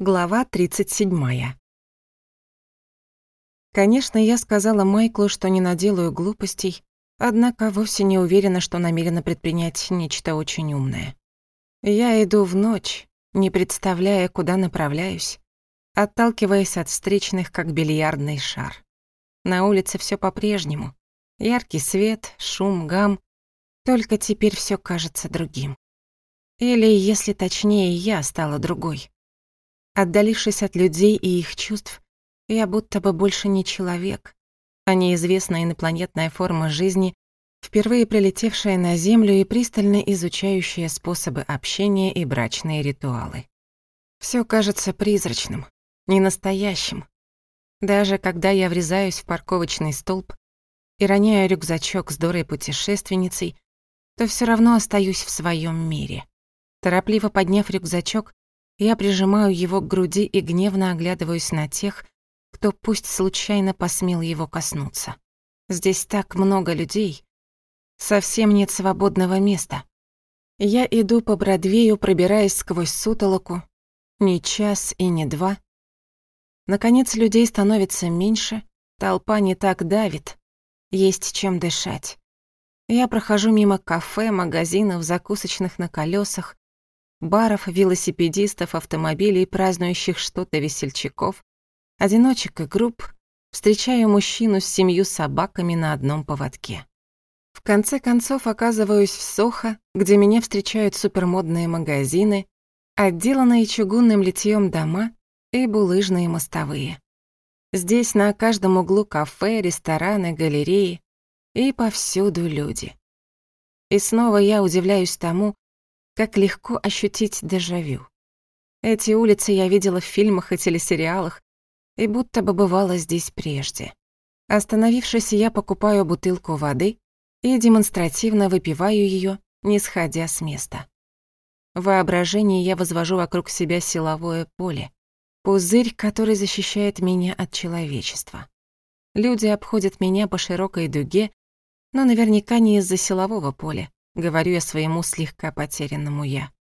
Глава 37. Конечно, я сказала Майклу, что не наделаю глупостей, однако вовсе не уверена, что намерена предпринять нечто очень умное. Я иду в ночь, не представляя, куда направляюсь, отталкиваясь от встречных, как бильярдный шар. На улице все по-прежнему. Яркий свет, шум, гам. Только теперь все кажется другим. Или, если точнее, я стала другой. Отдалившись от людей и их чувств, я будто бы больше не человек, а неизвестная инопланетная форма жизни, впервые прилетевшая на Землю и пристально изучающая способы общения и брачные ритуалы. Все кажется призрачным, ненастоящим. Даже когда я врезаюсь в парковочный столб и роняю рюкзачок с дурой путешественницей, то все равно остаюсь в своем мире. Торопливо подняв рюкзачок, я прижимаю его к груди и гневно оглядываюсь на тех, кто пусть случайно посмел его коснуться. Здесь так много людей. Совсем нет свободного места. Я иду по Бродвею, пробираясь сквозь сутолоку. Ни час и ни два. Наконец людей становится меньше, толпа не так давит. Есть чем дышать. Я прохожу мимо кафе, магазинов, закусочных на колесах, баров, велосипедистов, автомобилей, празднующих что-то весельчаков, одиночек и групп, встречаю мужчину с семью собаками на одном поводке. В конце концов оказываюсь в Сохо, где меня встречают супермодные магазины, отделанные чугунным литьем дома и булыжные мостовые. Здесь на каждом углу кафе, рестораны, галереи и повсюду люди. И снова я удивляюсь тому, как легко ощутить дежавю. Эти улицы я видела в фильмах и телесериалах, и будто бы бывала здесь прежде. Остановившись, я покупаю бутылку воды и демонстративно выпиваю ее, не сходя с места. В воображении я возвожу вокруг себя силовое поле, пузырь, который защищает меня от человечества. Люди обходят меня по широкой дуге, но наверняка не из-за силового поля, Говорю я своему слегка потерянному я.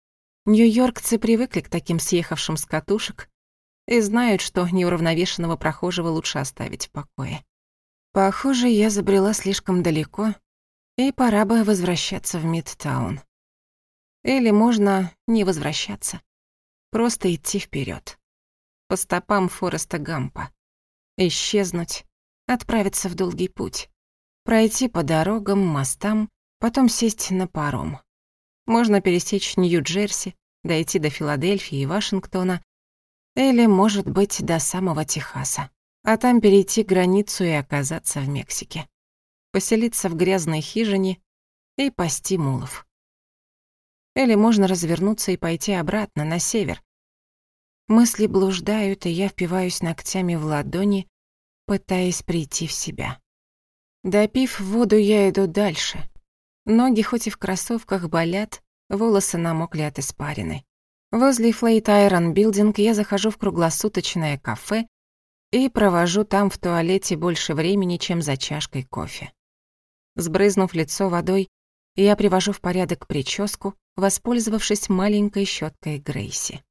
Нью-Йоркцы привыкли к таким съехавшим с катушек и знают, что неуравновешенного прохожего лучше оставить в покое. Похоже, я забрела слишком далеко, и пора бы возвращаться в Мидтаун. Или можно не возвращаться, просто идти вперед по стопам Фореста Гампа. Исчезнуть, отправиться в долгий путь, пройти по дорогам, мостам потом сесть на паром. Можно пересечь Нью-Джерси, дойти до Филадельфии и Вашингтона, или, может быть, до самого Техаса, а там перейти границу и оказаться в Мексике. Поселиться в грязной хижине и пасти мулов. Или можно развернуться и пойти обратно, на север. Мысли блуждают, и я впиваюсь ногтями в ладони, пытаясь прийти в себя. Допив воду, я иду дальше — Ноги хоть и в кроссовках болят, волосы намокли от испарины. Возле Флейт Айрон Билдинг я захожу в круглосуточное кафе и провожу там в туалете больше времени, чем за чашкой кофе. Сбрызнув лицо водой, я привожу в порядок прическу, воспользовавшись маленькой щеткой Грейси.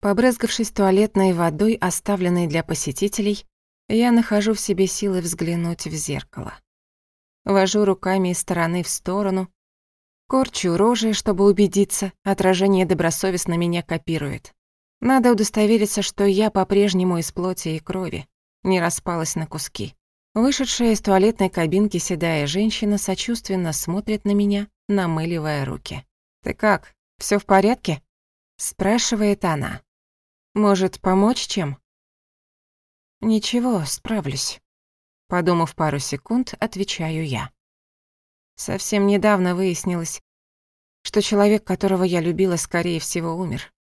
Побрызгавшись туалетной водой, оставленной для посетителей, я нахожу в себе силы взглянуть в зеркало вожу руками из стороны в сторону, корчу рожи, чтобы убедиться, отражение добросовестно меня копирует. Надо удостовериться, что я по-прежнему из плоти и крови, не распалась на куски. Вышедшая из туалетной кабинки седая женщина сочувственно смотрит на меня, намыливая руки. «Ты как, все в порядке?» — спрашивает она. «Может, помочь чем?» «Ничего, справлюсь». Подумав пару секунд, отвечаю я. Совсем недавно выяснилось, что человек, которого я любила, скорее всего, умер.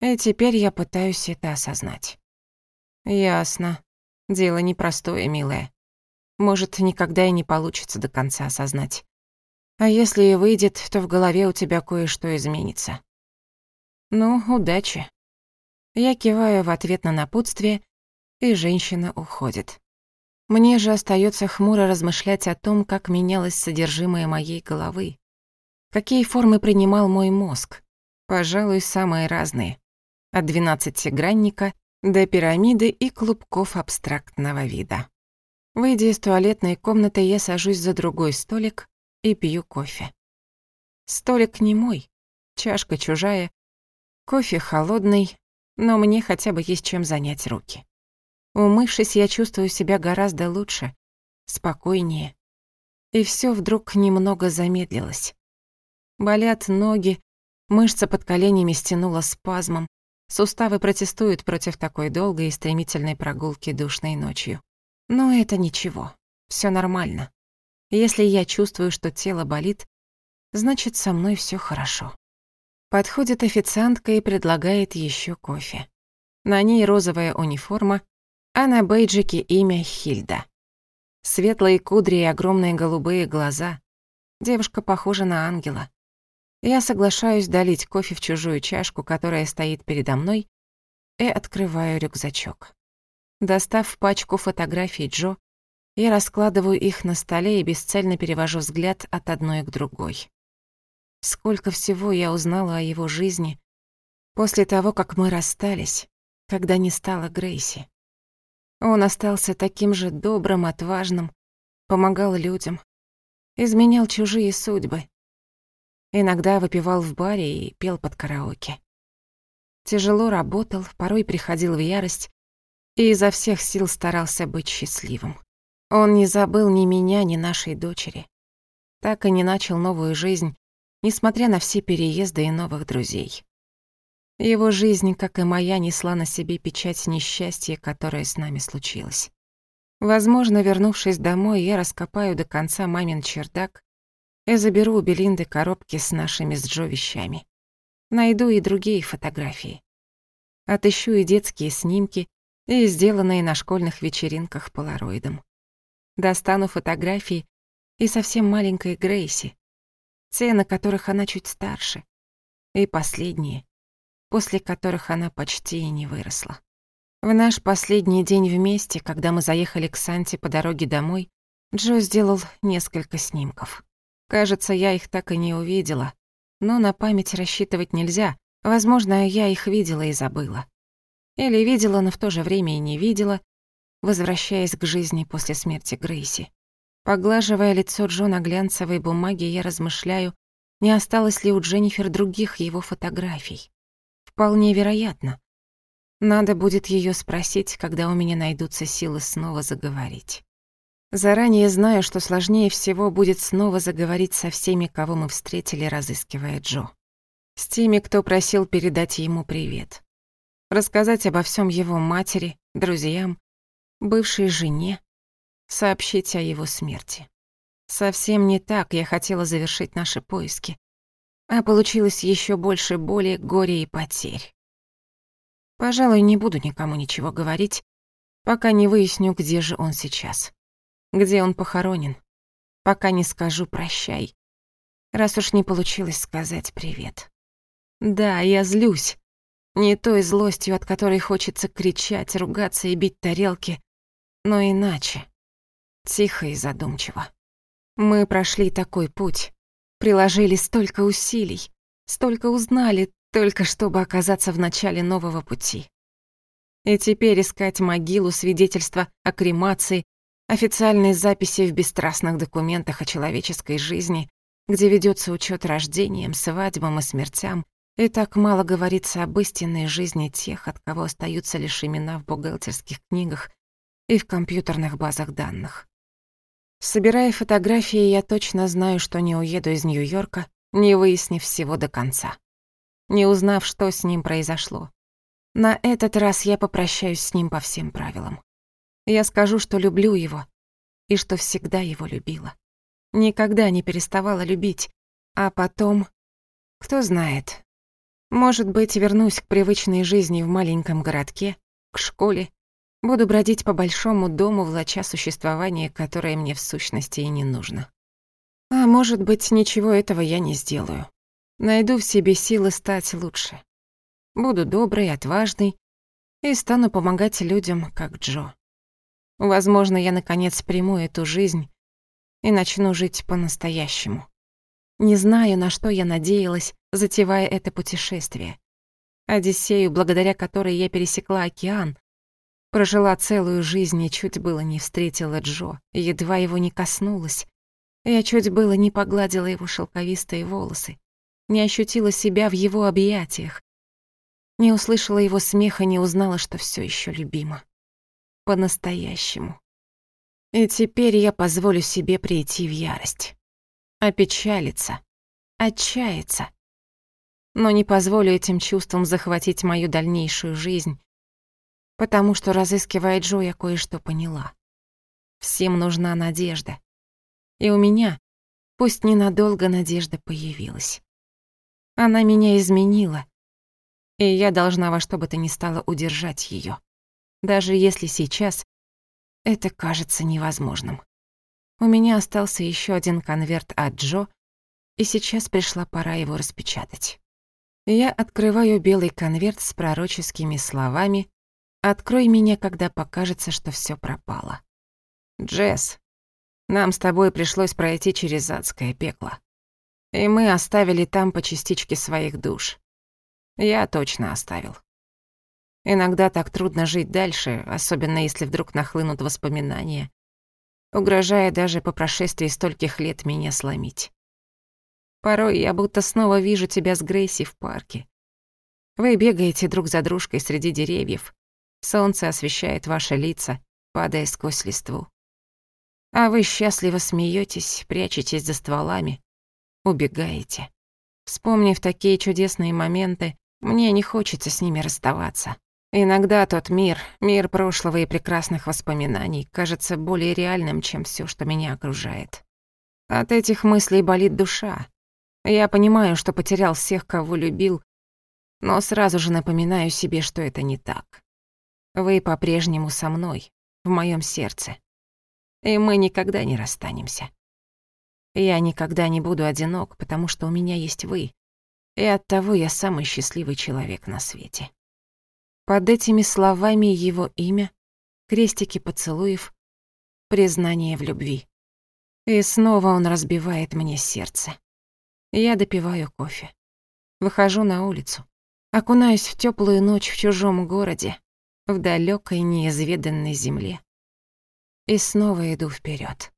И теперь я пытаюсь это осознать. Ясно. Дело непростое, милая. Может, никогда и не получится до конца осознать. А если и выйдет, то в голове у тебя кое-что изменится. Ну, удачи. Я киваю в ответ на напутствие, и женщина уходит. Мне же остается хмуро размышлять о том, как менялось содержимое моей головы. Какие формы принимал мой мозг? Пожалуй, самые разные. От двенадцатигранника до пирамиды и клубков абстрактного вида. Выйдя из туалетной комнаты, я сажусь за другой столик и пью кофе. Столик не мой, чашка чужая, кофе холодный, но мне хотя бы есть чем занять руки. Умывшись, я чувствую себя гораздо лучше, спокойнее. И все вдруг немного замедлилось. Болят ноги, мышца под коленями стянула спазмом, суставы протестуют против такой долгой и стремительной прогулки душной ночью. Но это ничего, все нормально. Если я чувствую, что тело болит, значит, со мной все хорошо. Подходит официантка и предлагает еще кофе. На ней розовая униформа, она Бейджики имя Хильда. Светлые кудри и огромные голубые глаза. Девушка похожа на ангела. Я соглашаюсь долить кофе в чужую чашку, которая стоит передо мной, и открываю рюкзачок. Достав пачку фотографий Джо, я раскладываю их на столе и бесцельно перевожу взгляд от одной к другой. Сколько всего я узнала о его жизни после того, как мы расстались, когда не стало Грейси. Он остался таким же добрым, отважным, помогал людям, изменял чужие судьбы. Иногда выпивал в баре и пел под караоке. Тяжело работал, порой приходил в ярость и изо всех сил старался быть счастливым. Он не забыл ни меня, ни нашей дочери. Так и не начал новую жизнь, несмотря на все переезды и новых друзей. Его жизнь, как и моя, несла на себе печать несчастья, которое с нами случилось. Возможно, вернувшись домой, я раскопаю до конца мамин чердак и заберу у Белинды коробки с нашими с Джо вещами. Найду и другие фотографии. Отыщу и детские снимки, и сделанные на школьных вечеринках полароидом. Достану фотографии и совсем маленькой Грейси, те, на которых она чуть старше, и последние, после которых она почти и не выросла. В наш последний день вместе, когда мы заехали к Санте по дороге домой, Джо сделал несколько снимков. Кажется, я их так и не увидела, но на память рассчитывать нельзя. Возможно, я их видела и забыла. Или видела, но в то же время и не видела, возвращаясь к жизни после смерти Грейси. Поглаживая лицо Джо на глянцевой бумаге, я размышляю, не осталось ли у Дженнифер других его фотографий. Вполне вероятно. Надо будет ее спросить, когда у меня найдутся силы снова заговорить. Заранее знаю, что сложнее всего будет снова заговорить со всеми, кого мы встретили, разыскивая Джо. С теми, кто просил передать ему привет. Рассказать обо всем его матери, друзьям, бывшей жене, сообщить о его смерти. Совсем не так я хотела завершить наши поиски а получилось еще больше боли, горя и потерь. Пожалуй, не буду никому ничего говорить, пока не выясню, где же он сейчас, где он похоронен, пока не скажу «прощай», раз уж не получилось сказать «привет». Да, я злюсь, не той злостью, от которой хочется кричать, ругаться и бить тарелки, но иначе, тихо и задумчиво. Мы прошли такой путь, приложили столько усилий, столько узнали только чтобы оказаться в начале нового пути. И теперь искать могилу, свидетельства о кремации, официальные записи в бесстрастных документах о человеческой жизни, где ведется учет рождениям, свадьбам и смертям, и так мало говорится об истинной жизни тех, от кого остаются лишь имена в бухгалтерских книгах и в компьютерных базах данных. Собирая фотографии, я точно знаю, что не уеду из Нью-Йорка, не выяснив всего до конца. Не узнав, что с ним произошло. На этот раз я попрощаюсь с ним по всем правилам. Я скажу, что люблю его и что всегда его любила. Никогда не переставала любить, а потом... Кто знает. Может быть, вернусь к привычной жизни в маленьком городке, к школе, Буду бродить по большому дому, влача существование, которое мне в сущности и не нужно. А может быть, ничего этого я не сделаю. Найду в себе силы стать лучше. Буду добрый, отважный и стану помогать людям, как Джо. Возможно, я наконец приму эту жизнь и начну жить по-настоящему. Не знаю, на что я надеялась, затевая это путешествие. Одиссею, благодаря которой я пересекла океан, Прожила целую жизнь и чуть было не встретила Джо, едва его не коснулась. Я чуть было не погладила его шелковистые волосы, не ощутила себя в его объятиях, не услышала его смеха, не узнала, что все еще любима. По-настоящему. И теперь я позволю себе прийти в ярость. Опечалиться. Отчаяться. Но не позволю этим чувствам захватить мою дальнейшую жизнь, потому что разыскивая Джо, я кое-что поняла. Всем нужна надежда. И у меня, пусть ненадолго, надежда появилась. Она меня изменила, и я должна во что бы то ни стало удержать ее, даже если сейчас это кажется невозможным. У меня остался еще один конверт от Джо, и сейчас пришла пора его распечатать. Я открываю белый конверт с пророческими словами Открой меня, когда покажется, что все пропало. Джесс, нам с тобой пришлось пройти через адское пекло. И мы оставили там по частичке своих душ. Я точно оставил. Иногда так трудно жить дальше, особенно если вдруг нахлынут воспоминания, угрожая даже по прошествии стольких лет меня сломить. Порой я будто снова вижу тебя с Грейси в парке. Вы бегаете друг за дружкой среди деревьев, Солнце освещает ваши лица, падая сквозь листву. А вы счастливо смеетесь, прячетесь за стволами, убегаете. Вспомнив такие чудесные моменты, мне не хочется с ними расставаться. Иногда тот мир, мир прошлого и прекрасных воспоминаний, кажется более реальным, чем все, что меня окружает. От этих мыслей болит душа. Я понимаю, что потерял всех, кого любил, но сразу же напоминаю себе, что это не так. Вы по-прежнему со мной, в моем сердце. И мы никогда не расстанемся. Я никогда не буду одинок, потому что у меня есть вы. И оттого я самый счастливый человек на свете. Под этими словами его имя, крестики поцелуев, признание в любви. И снова он разбивает мне сердце. Я допиваю кофе. Выхожу на улицу. Окунаюсь в теплую ночь в чужом городе, в далекой неизведанной земле. И снова иду вперед.